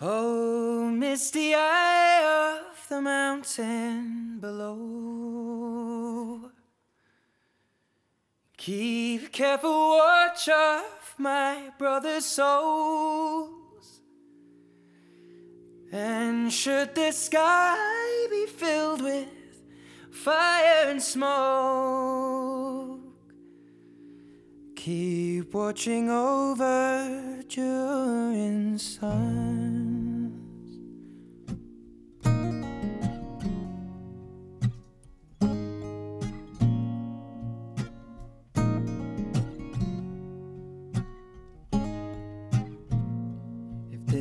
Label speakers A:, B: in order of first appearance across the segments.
A: Oh, misty eye of the mountain below. Keep careful watch of my brother's souls. And should the sky be filled with fire and smoke, keep watching over Durin's sons.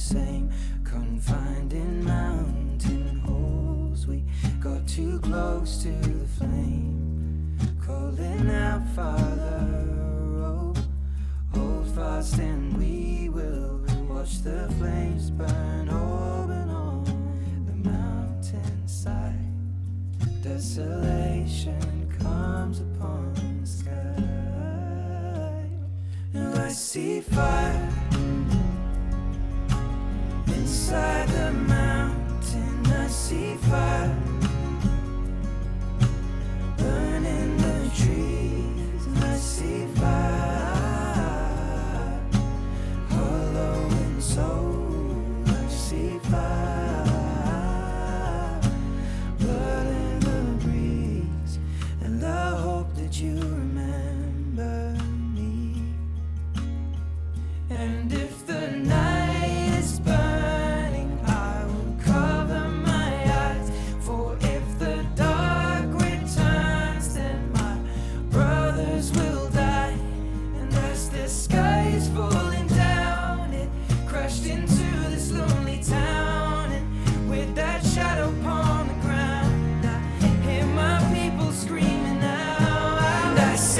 A: same. Confined in mountain holes, we got too close to the flame. Calling out, Father, oh, hold fast and we will watch the flames burn and on the mountainside. Desolation comes upon the sky. Now I see fire inside the mountain. I see fire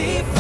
A: see